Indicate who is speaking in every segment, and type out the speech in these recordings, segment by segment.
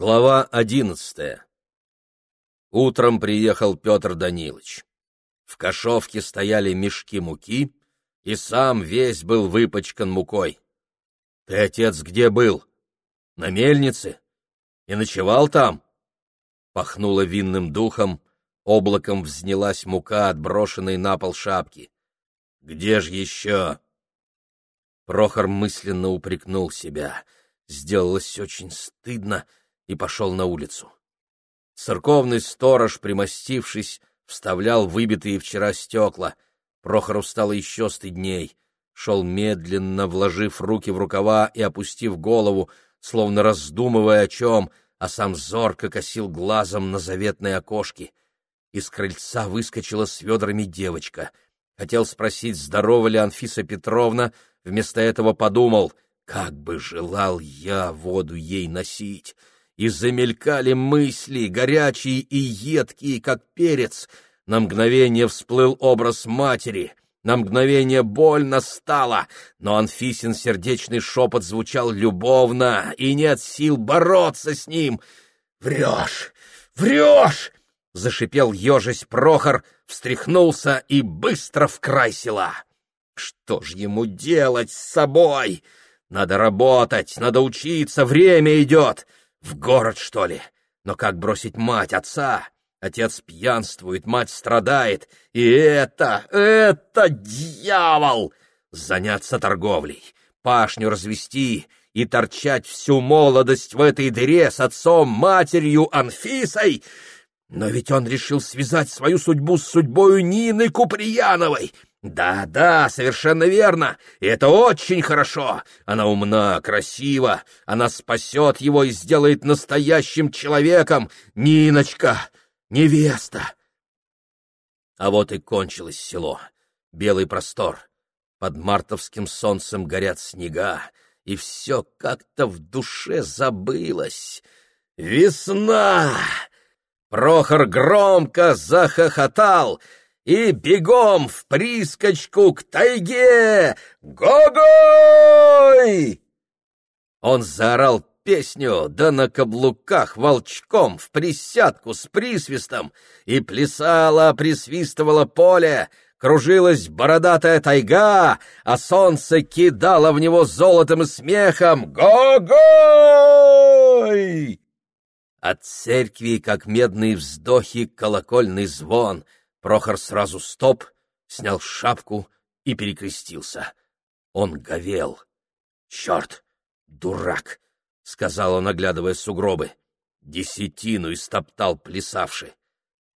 Speaker 1: Глава одиннадцатая. Утром приехал Петр Данилович. В кошовке стояли мешки муки, и сам весь был выпачкан мукой. — Ты, отец, где был? На мельнице? И ночевал там? Пахнуло винным духом, облаком взнялась мука, отброшенной на пол шапки. — Где ж еще? Прохор мысленно упрекнул себя. Сделалось очень стыдно — и пошел на улицу. Церковный сторож, примостившись, вставлял выбитые вчера стекла. Прохору стало еще стыдней. Шел медленно, вложив руки в рукава и опустив голову, словно раздумывая о чем, а сам зорко косил глазом на заветные окошки. Из крыльца выскочила с ведрами девочка. Хотел спросить, здорова ли Анфиса Петровна, вместо этого подумал, как бы желал я воду ей носить и замелькали мысли, горячие и едкие, как перец. На мгновение всплыл образ матери, на мгновение больно стало, но Анфисин сердечный шепот звучал любовно, и нет сил бороться с ним. «Врешь! Врешь!» — зашипел ежась Прохор, встряхнулся и быстро в села. «Что ж ему делать с собой? Надо работать, надо учиться, время идет!» В город, что ли? Но как бросить мать, отца? Отец пьянствует, мать страдает. И это, это дьявол! Заняться торговлей, пашню развести и торчать всю молодость в этой дыре с отцом, матерью, Анфисой. Но ведь он решил связать свою судьбу с судьбою Нины Куприяновой — да, да, совершенно верно. И это очень хорошо. Она умна, красива. Она спасет его и сделает настоящим человеком. Ниночка, невеста. А вот и кончилось село. Белый простор. Под мартовским солнцем горят снега, и все как-то в душе забылось. Весна! Прохор громко захохотал — и бегом в прискочку к тайге! Гогой! Он заорал песню, да на каблуках волчком в присядку с присвистом, и плясала, присвистывала поле, кружилась бородатая тайга, а солнце кидало в него золотом и смехом. Гогой! От церкви, как медные вздохи, колокольный звон — Прохор сразу стоп, снял шапку и перекрестился. Он говел. «Черт! Дурак!» — сказал он, оглядывая сугробы. Десятину истоптал плясавший.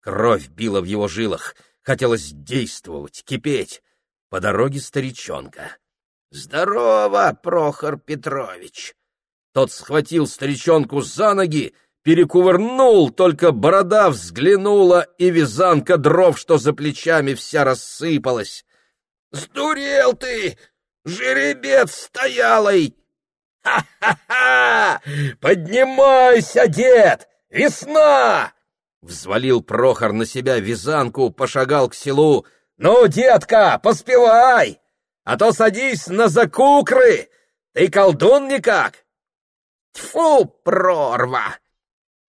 Speaker 1: Кровь била в его жилах, хотелось действовать, кипеть. По дороге старичонка. «Здорово, Прохор Петрович!» Тот схватил старичонку за ноги перекувырнул, только борода взглянула, и вязанка дров, что за плечами, вся рассыпалась. — Сдурел ты, жеребец стоялый! Ха-ха-ха! Поднимайся, дед! Весна! Взвалил Прохор на себя вязанку, пошагал к селу. «Ну, детка, поспевай! А то садись на закукры! Ты колдун никак!» «Тьфу, прорва!»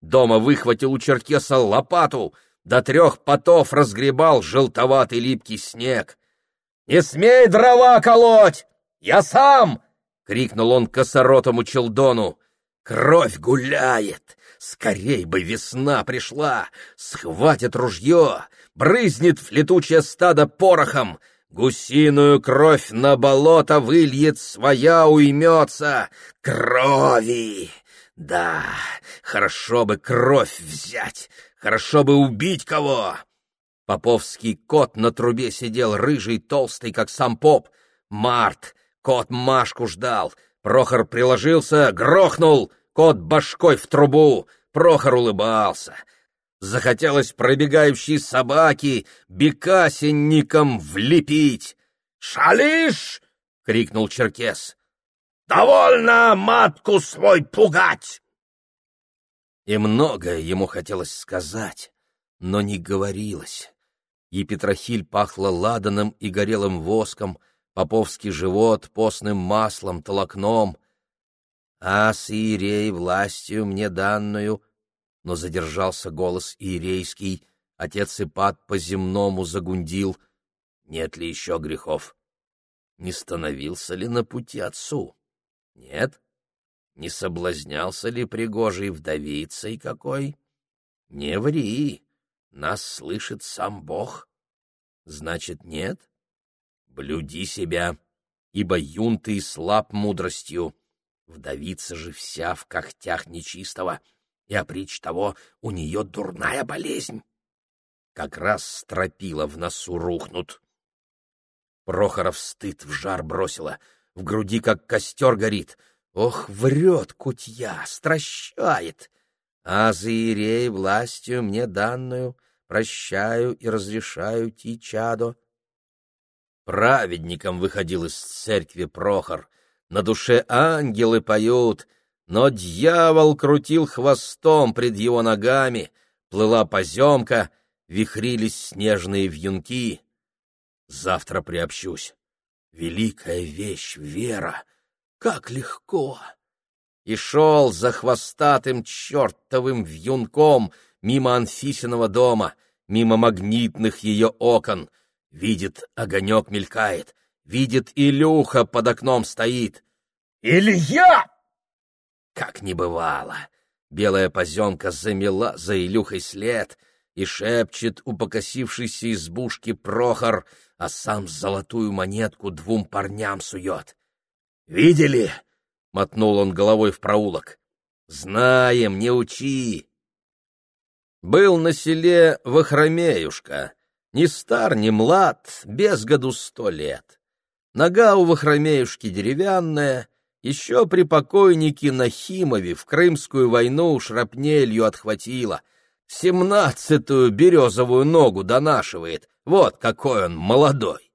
Speaker 1: Дома выхватил у черкеса лопату, до трех потов разгребал желтоватый липкий снег. «Не смей дрова колоть! Я сам!» — крикнул он косоротому челдону. «Кровь гуляет! Скорей бы весна пришла! Схватит ружье, брызнет в летучее стадо порохом, гусиную кровь на болото выльет, своя уймется! Крови!» Да, хорошо бы кровь взять, хорошо бы убить кого. Поповский кот на трубе сидел, рыжий, толстый, как сам поп. Март, кот Машку ждал. Прохор приложился, грохнул, кот башкой в трубу. Прохор улыбался. Захотелось пробегающей собаки бекасенником влепить. «Шалиш!» — крикнул Черкес. Довольно матку свой пугать!» И многое ему хотелось сказать, но не говорилось. И Петрохиль пахла ладаном и горелым воском, поповский живот постным маслом, толокном. а с Иерей властью мне данную, но задержался голос иерейский, отец Ипат по-земному загундил, нет ли еще грехов? Не становился ли на пути отцу? Нет? Не соблазнялся ли пригожий вдовицей какой? Не ври, нас слышит сам Бог. Значит, нет? Блюди себя, ибо юн ты слаб мудростью. Вдовица же вся в когтях нечистого, и опричь того у нее дурная болезнь. Как раз стропила в носу рухнут. Прохоров стыд в жар бросила, в груди как костер горит. Ох, врет кутья, стращает. А за Иерей властью мне данную прощаю и разрешаю ти чадо. Праведником выходил из церкви Прохор — на душе ангелы поют, но дьявол крутил хвостом пред его ногами, плыла поземка, вихрились снежные вьюнки. Завтра приобщусь. Великая вещь — вера! Как легко! И шел за хвостатым чертовым вьюнком мимо Анфисиного дома, мимо магнитных ее окон. Видит, огонек мелькает, Видит, Илюха под окном стоит. «Илья!» Как не бывало. Белая поземка замела за Илюхой след и шепчет у покосившейся избушки Прохор, а сам золотую монетку двум парням сует. «Видели?» — мотнул он головой в проулок. «Знаем, не учи!» Был на селе Вахромеюшка, ни стар, ни млад, без году сто лет. Нога у Вахромеюшки деревянная, еще при покойнике Нахимове в Крымскую войну шрапнелью отхватила. Семнадцатую березовую ногу донашивает, вот какой он молодой.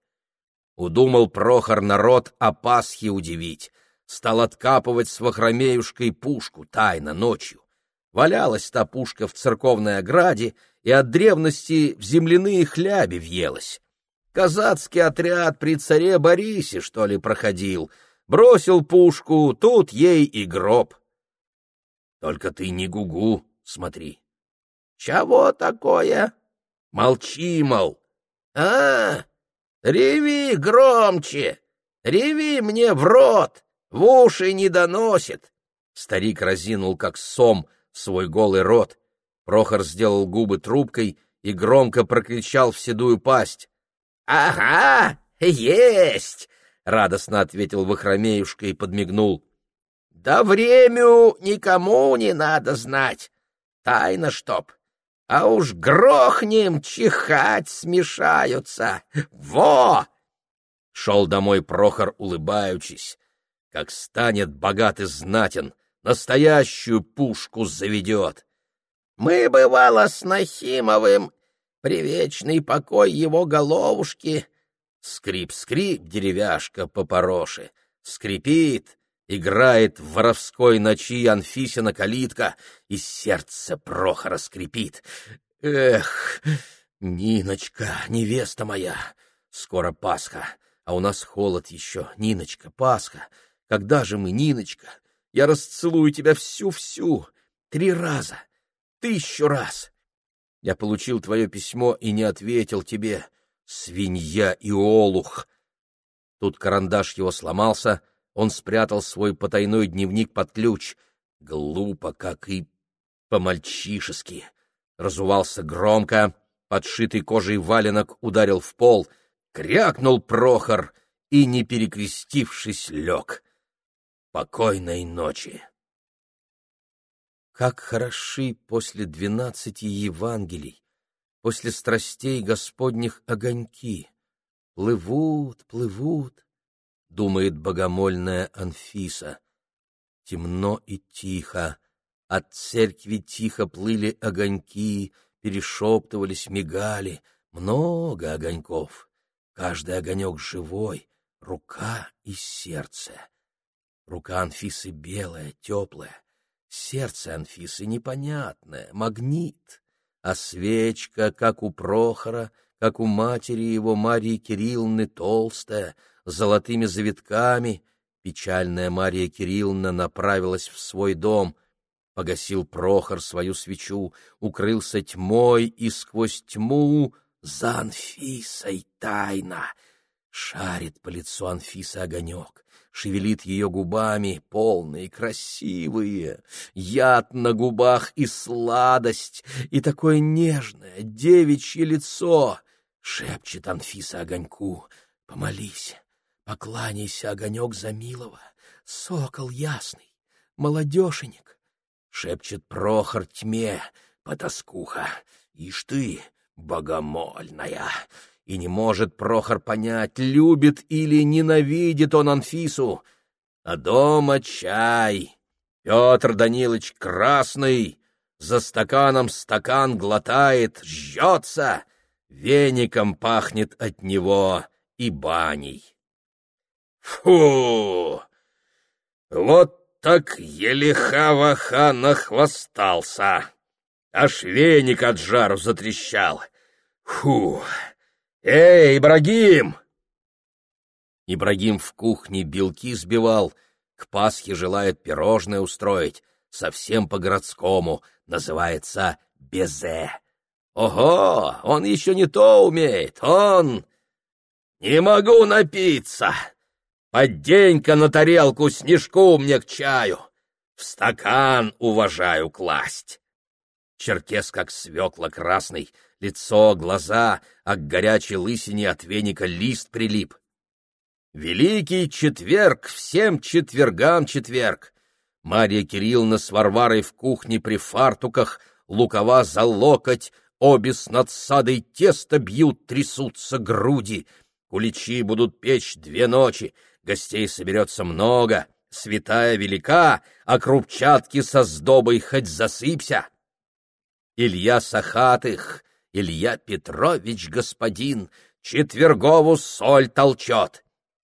Speaker 1: Удумал Прохор народ о Пасхе удивить, стал откапывать с Вахромеюшкой пушку тайно ночью. Валялась та пушка в церковной ограде и от древности в земляные хляби въелась. Казацкий отряд при царе Борисе, что ли, проходил. Бросил пушку, тут ей и гроб. Только ты не гугу, смотри. Чего такое? Молчи, мол. А, реви громче, реви мне в рот, в уши не доносит. Старик разинул, как сом, свой голый рот. Прохор сделал губы трубкой и громко прокричал в седую пасть. — Ага, есть! — радостно ответил Вахромеюшка и подмигнул. — Да времю никому не надо знать. Тайна чтоб. А уж грохнем, чихать смешаются. Во! Шел домой Прохор, улыбаючись. Как станет богат и знатен, настоящую пушку заведет. Мы, бывало, с Нахимовым привечный покой его головушки. Скрип-скрип деревяшка по пороше, скрипит, играет в воровской ночи Анфисина калитка, и сердце Прохора скрипит. Эх, Ниночка, невеста моя, скоро Пасха, а у нас холод еще, Ниночка, Пасха. Когда же мы, Ниночка? Я расцелую тебя всю-всю, три раза, тысячу раз. Я получил твое письмо и не ответил тебе. Свинья и олух!» Тут карандаш его сломался, он спрятал свой потайной дневник под ключ. Глупо, как и по-мальчишески. Разувался громко, подшитый кожей валенок ударил в пол, крякнул Прохор и, не перекрестившись, лег. Покойной ночи! Как хороши после двенадцати Евангелий, после страстей Господних огоньки! Плывут, плывут, — думает богомольная Анфиса. Темно и тихо, от церкви тихо плыли огоньки, перешептывались, мигали, много огоньков. Каждый огонек живой, рука и сердце. Рука Анфисы белая, теплая, Сердце Анфисы непонятное, магнит, а свечка, как у Прохора, как у матери его Марии Кирилловны, толстая, с золотыми завитками, Печальная Мария Кирилловна направилась в свой дом. Погасил Прохор свою свечу, укрылся тьмой, и сквозь тьму за Анфисой тайна. Шарит по лицу Анфисы огонек, шевелит ее губами, полные, красивые, яд на губах и сладость, и такое нежное девичье лицо. Шепчет Анфиса огоньку, помолись, покланяйся, огонек за милого, сокол ясный, молодешенек. Шепчет Прохор тьме, потаскуха, ишь ты, богомольная. И не может Прохор понять, любит или ненавидит он Анфису. А дома чай. Петр Данилович красный, за стаканом стакан глотает, жжется, веником пахнет от него и баней. Фу! Вот так Елихава-ха нахвостался! Аж веник от жару затрещал. Фу! Эй, Ибрагим! Ибрагим в кухне белки сбивал, к Пасхе желает пирожное устроить, совсем по-городскому, называется безе. Ого, он еще не то умеет, он... Не могу напиться! Поддень-ка на тарелку снежку мне к чаю, в стакан уважаю класть. Черкес как свекла красный, лицо, глаза, а к горячей лысине от веника лист прилип. Великий четверг, всем четвергам четверг. Марья Кирилловна с Варварой в кухне при фартуках, лукава за локоть, обе с надсадой тесто бьют, трясутся груди. Куличи будут печь две ночи, гостей соберется много, святая велика, а крупчатки со сдобой хоть засыпься. Илья Сахатых, Илья Петрович господин, четвергову соль толчет.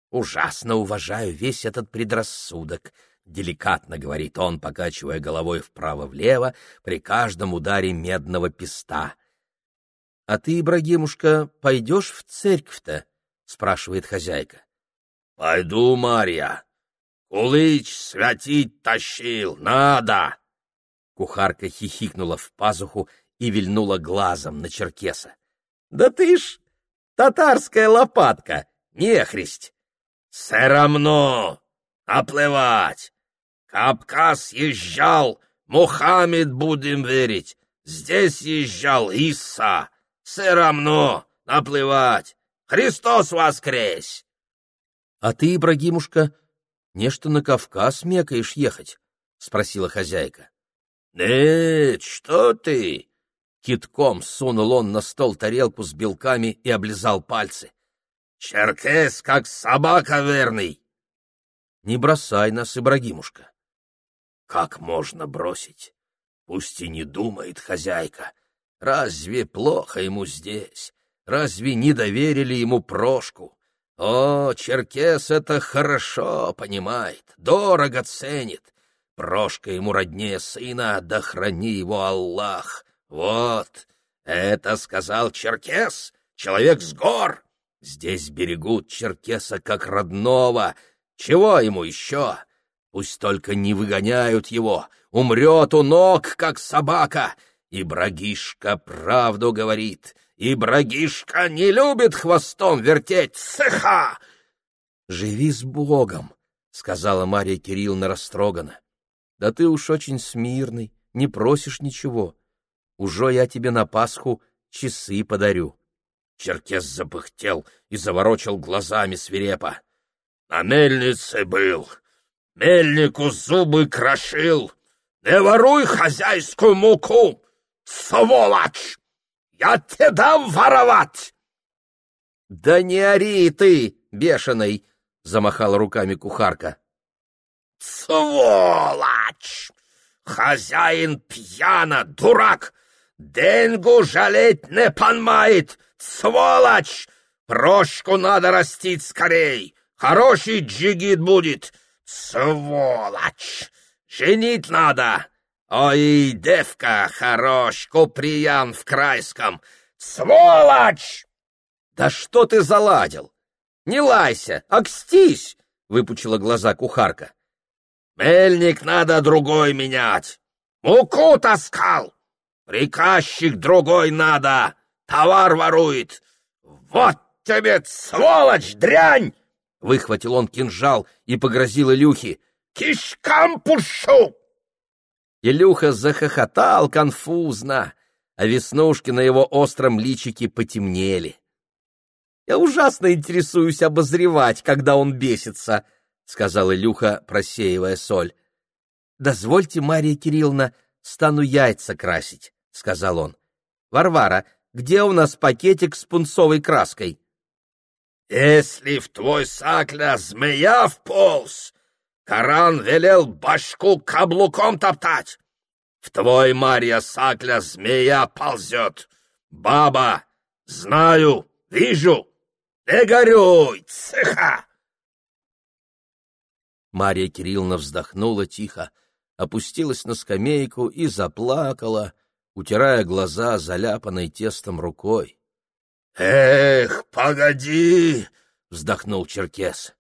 Speaker 1: Ужасно уважаю весь этот предрассудок, — деликатно говорит он, покачивая головой вправо-влево при каждом ударе медного песта. — А ты, Ибрагимушка, пойдешь в церковь-то? — спрашивает хозяйка. — Пойду, Марья. Кулыч святить тащил, надо. Кухарка хихикнула в пазуху и вильнула глазом на черкеса. — Да ты ж татарская лопатка, нехристь! — Все равно! Оплывать! Кавказ езжал, Мухаммед будем верить, здесь езжал Иса, все равно наплывать. Христос воскрес! — А ты, Ибрагимушка, нечто на Кавказ мекаешь ехать? — спросила хозяйка. «Нет, что ты!» Китком сунул он на стол тарелку с белками и облизал пальцы. «Черкес, как собака верный!» «Не бросай нас, Ибрагимушка!» «Как можно бросить? Пусть и не думает хозяйка. Разве плохо ему здесь? Разве не доверили ему прошку? О, Черкес это хорошо понимает, дорого ценит. Прошка ему роднее сына, да храни его Аллах. Вот, это сказал Черкес, человек с гор. Здесь берегут Черкеса как родного. Чего ему еще? Пусть только не выгоняют его. Умрет у ног, как собака. И Брагишка правду говорит. И Брагишка не любит хвостом вертеть. Сыха! Живи с Богом, — сказала Марья Кирилловна растроганно. Да ты уж очень смирный, не просишь ничего. Уже я тебе на Пасху часы подарю. Черкес запыхтел и заворочил глазами свирепо. На мельнице был, мельнику зубы крошил. Не воруй хозяйскую муку, сволочь! Я тебе дам воровать! Да не ори ты, бешеный! — замахала руками кухарка. «Сволочь! Хозяин пьяно, дурак! Денгу жалеть не понимает! Сволочь! Прошку надо растить скорей! Хороший джигит будет! Сволочь! Женить надо! Ой, девка хорош, куприян в крайском! Сволочь!» «Да что ты заладил? Не лайся, окстись! — выпучила глаза кухарка.
Speaker 2: «Мельник надо другой менять. Муку таскал. Приказчик другой надо. Товар ворует. Вот тебе, сволочь, дрянь!»
Speaker 1: Выхватил он кинжал и погрозил Илюхе.
Speaker 2: «Кишкам пушу!»
Speaker 1: Илюха захохотал конфузно, а веснушки на его остром личике потемнели. «Я ужасно интересуюсь обозревать, когда он бесится», — сказал Илюха, просеивая соль. «Дозвольте, Мария Кирилловна, стану яйца красить», — сказал он. «Варвара, где у нас пакетик с пунцовой краской?»
Speaker 2: «Если в твой сакля змея вполз, Коран велел башку каблуком топтать. В твой, Марья Сакля, змея ползет. Баба, знаю, вижу. Не горюй, цеха!»
Speaker 1: Марья Кирилловна вздохнула тихо, опустилась на скамейку и заплакала, утирая глаза заляпанной тестом рукой.
Speaker 2: «Эх, погоди!» — вздохнул Черкес.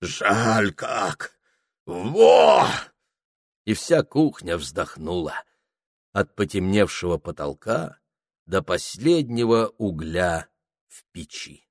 Speaker 2: «Жаль как! Во!»
Speaker 1: И вся кухня вздохнула. От потемневшего потолка до последнего угля в печи.